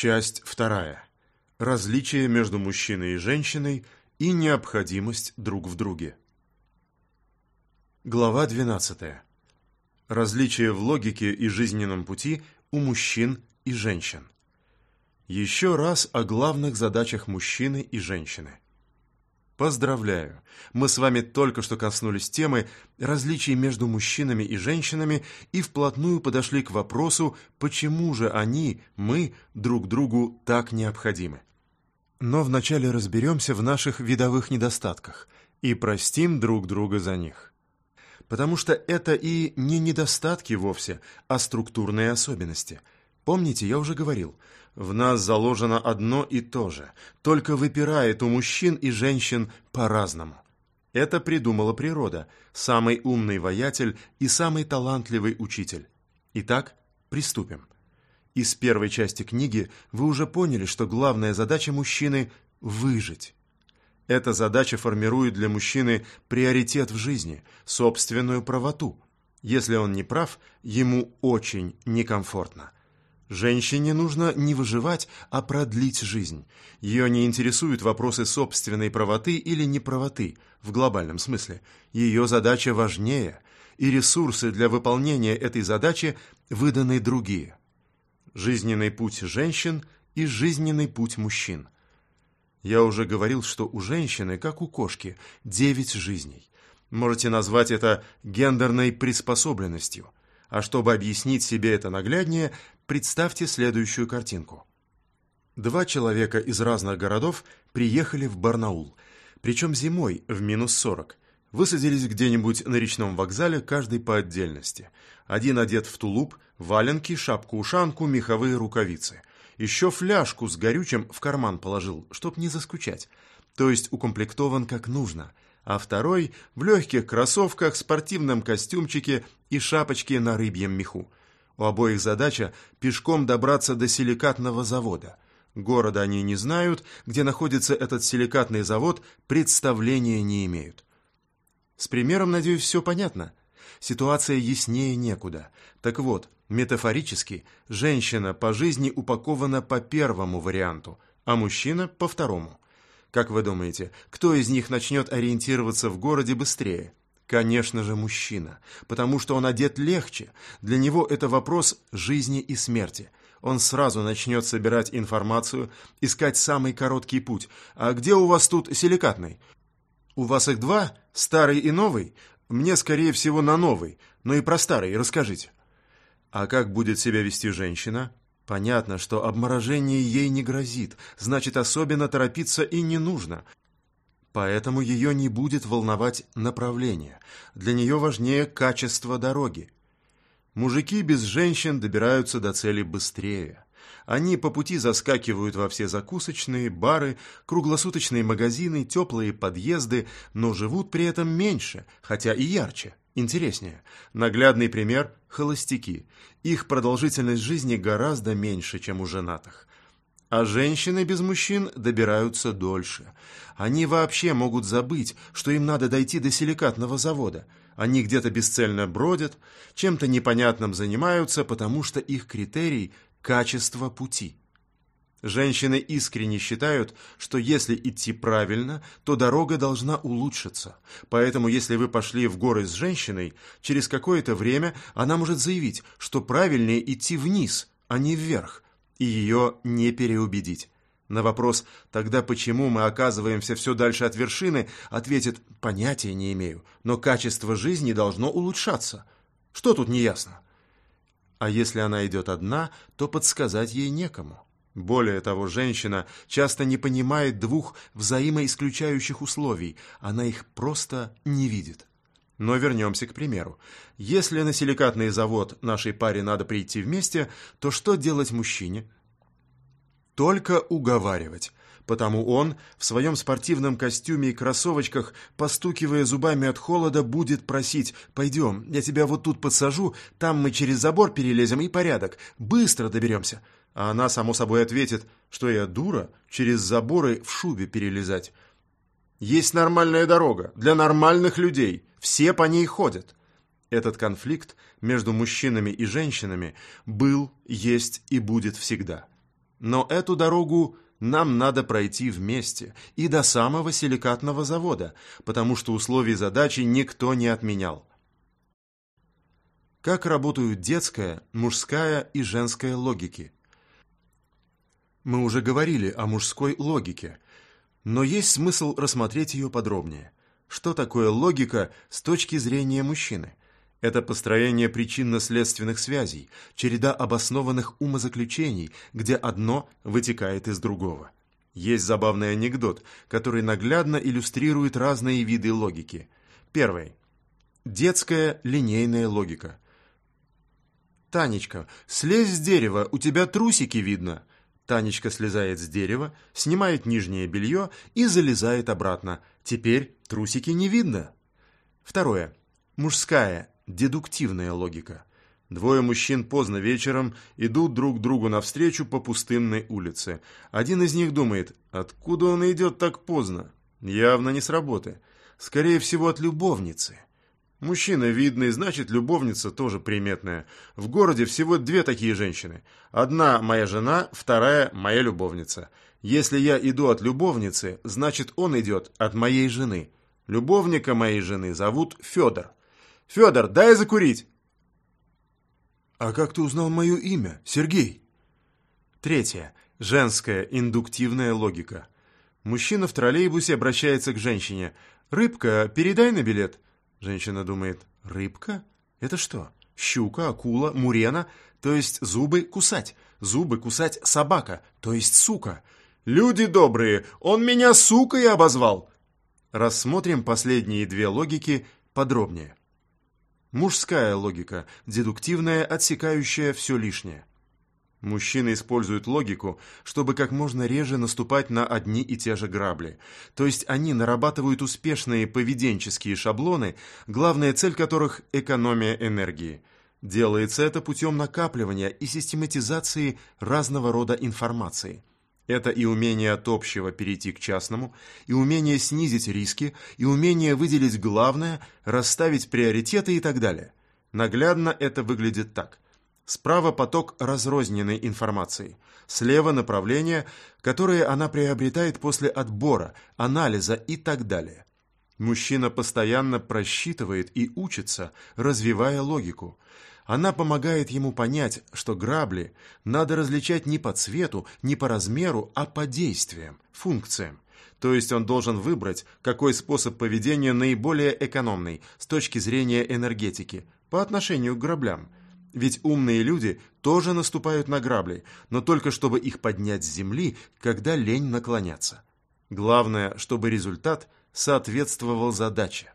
Часть вторая. Различие между мужчиной и женщиной и необходимость друг в друге. Глава 12. Различие в логике и жизненном пути у мужчин и женщин. Еще раз о главных задачах мужчины и женщины. Поздравляю! Мы с вами только что коснулись темы различий между мужчинами и женщинами и вплотную подошли к вопросу, почему же они, мы, друг другу так необходимы. Но вначале разберемся в наших видовых недостатках и простим друг друга за них. Потому что это и не недостатки вовсе, а структурные особенности. Помните, я уже говорил – в нас заложено одно и то же, только выпирает у мужчин и женщин по-разному. Это придумала природа, самый умный воятель и самый талантливый учитель. Итак, приступим. Из первой части книги вы уже поняли, что главная задача мужчины – выжить. Эта задача формирует для мужчины приоритет в жизни, собственную правоту. Если он не прав, ему очень некомфортно – Женщине нужно не выживать, а продлить жизнь. Ее не интересуют вопросы собственной правоты или неправоты в глобальном смысле. Ее задача важнее, и ресурсы для выполнения этой задачи выданы другие. Жизненный путь женщин и жизненный путь мужчин. Я уже говорил, что у женщины, как у кошки, девять жизней. Можете назвать это гендерной приспособленностью – а чтобы объяснить себе это нагляднее, представьте следующую картинку. Два человека из разных городов приехали в Барнаул, причем зимой в минус 40. Высадились где-нибудь на речном вокзале, каждый по отдельности. Один одет в тулуп, валенки, шапку-ушанку, меховые рукавицы. Еще фляжку с горючим в карман положил, чтоб не заскучать. То есть укомплектован как нужно – а второй в легких кроссовках, спортивном костюмчике и шапочке на рыбьем меху. У обоих задача пешком добраться до силикатного завода. Города они не знают, где находится этот силикатный завод, представления не имеют. С примером, надеюсь, все понятно. Ситуация яснее некуда. Так вот, метафорически, женщина по жизни упакована по первому варианту, а мужчина по второму – как вы думаете, кто из них начнет ориентироваться в городе быстрее? Конечно же, мужчина, потому что он одет легче. Для него это вопрос жизни и смерти. Он сразу начнет собирать информацию, искать самый короткий путь. А где у вас тут силикатный? У вас их два, старый и новый? Мне, скорее всего, на новый, но и про старый расскажите. А как будет себя вести женщина? Понятно, что обморожение ей не грозит, значит, особенно торопиться и не нужно. Поэтому ее не будет волновать направление. Для нее важнее качество дороги. Мужики без женщин добираются до цели быстрее. Они по пути заскакивают во все закусочные, бары, круглосуточные магазины, теплые подъезды, но живут при этом меньше, хотя и ярче интереснее. Наглядный пример – холостяки. Их продолжительность жизни гораздо меньше, чем у женатых. А женщины без мужчин добираются дольше. Они вообще могут забыть, что им надо дойти до силикатного завода. Они где-то бесцельно бродят, чем-то непонятным занимаются, потому что их критерий – качество пути. Женщины искренне считают, что если идти правильно, то дорога должна улучшиться. Поэтому, если вы пошли в горы с женщиной, через какое-то время она может заявить, что правильнее идти вниз, а не вверх, и ее не переубедить. На вопрос «тогда почему мы оказываемся все дальше от вершины?» ответит «понятия не имею, но качество жизни должно улучшаться». Что тут неясно? А если она идет одна, то подсказать ей некому. Более того, женщина часто не понимает двух взаимоисключающих условий, она их просто не видит. Но вернемся к примеру. Если на силикатный завод нашей паре надо прийти вместе, то что делать мужчине? Только уговаривать, потому он в своем спортивном костюме и кроссовочках, постукивая зубами от холода, будет просить «Пойдем, я тебя вот тут подсажу, там мы через забор перелезем и порядок, быстро доберемся». А она, само собой, ответит, что я дура, через заборы в шубе перелезать. Есть нормальная дорога для нормальных людей, все по ней ходят. Этот конфликт между мужчинами и женщинами был, есть и будет всегда. Но эту дорогу нам надо пройти вместе и до самого силикатного завода, потому что условий задачи никто не отменял. Как работают детская, мужская и женская логики? Мы уже говорили о мужской логике, но есть смысл рассмотреть ее подробнее. Что такое логика с точки зрения мужчины? Это построение причинно-следственных связей, череда обоснованных умозаключений, где одно вытекает из другого. Есть забавный анекдот, который наглядно иллюстрирует разные виды логики. Первый. Детская линейная логика. «Танечка, слезь с дерева, у тебя трусики видно». Танечка слезает с дерева, снимает нижнее белье и залезает обратно. Теперь трусики не видно. Второе. Мужская, дедуктивная логика. Двое мужчин поздно вечером идут друг другу навстречу по пустынной улице. Один из них думает, откуда он идет так поздно? Явно не с работы. Скорее всего, от любовницы. Мужчина видный, значит, любовница тоже приметная. В городе всего две такие женщины. Одна моя жена, вторая моя любовница. Если я иду от любовницы, значит, он идет от моей жены. Любовника моей жены зовут Федор. «Федор, дай закурить!» «А как ты узнал мое имя, Сергей?» Третье. Женская индуктивная логика. Мужчина в троллейбусе обращается к женщине. «Рыбка, передай на билет». Женщина думает, рыбка? Это что? Щука, акула, мурена, то есть зубы кусать. Зубы кусать собака, то есть сука. Люди добрые, он меня сукой обозвал. Рассмотрим последние две логики подробнее. Мужская логика, дедуктивная, отсекающая все лишнее. Мужчины используют логику, чтобы как можно реже наступать на одни и те же грабли. То есть они нарабатывают успешные поведенческие шаблоны, главная цель которых – экономия энергии. Делается это путем накапливания и систематизации разного рода информации. Это и умение от общего перейти к частному, и умение снизить риски, и умение выделить главное, расставить приоритеты и так далее. Наглядно это выглядит так – Справа поток разрозненной информации. Слева направление, которое она приобретает после отбора, анализа и так далее. Мужчина постоянно просчитывает и учится, развивая логику. Она помогает ему понять, что грабли надо различать не по цвету, не по размеру, а по действиям, функциям. То есть он должен выбрать, какой способ поведения наиболее экономный с точки зрения энергетики по отношению к граблям – ведь умные люди тоже наступают на грабли, но только чтобы их поднять с земли, когда лень наклоняться. Главное, чтобы результат соответствовал задаче.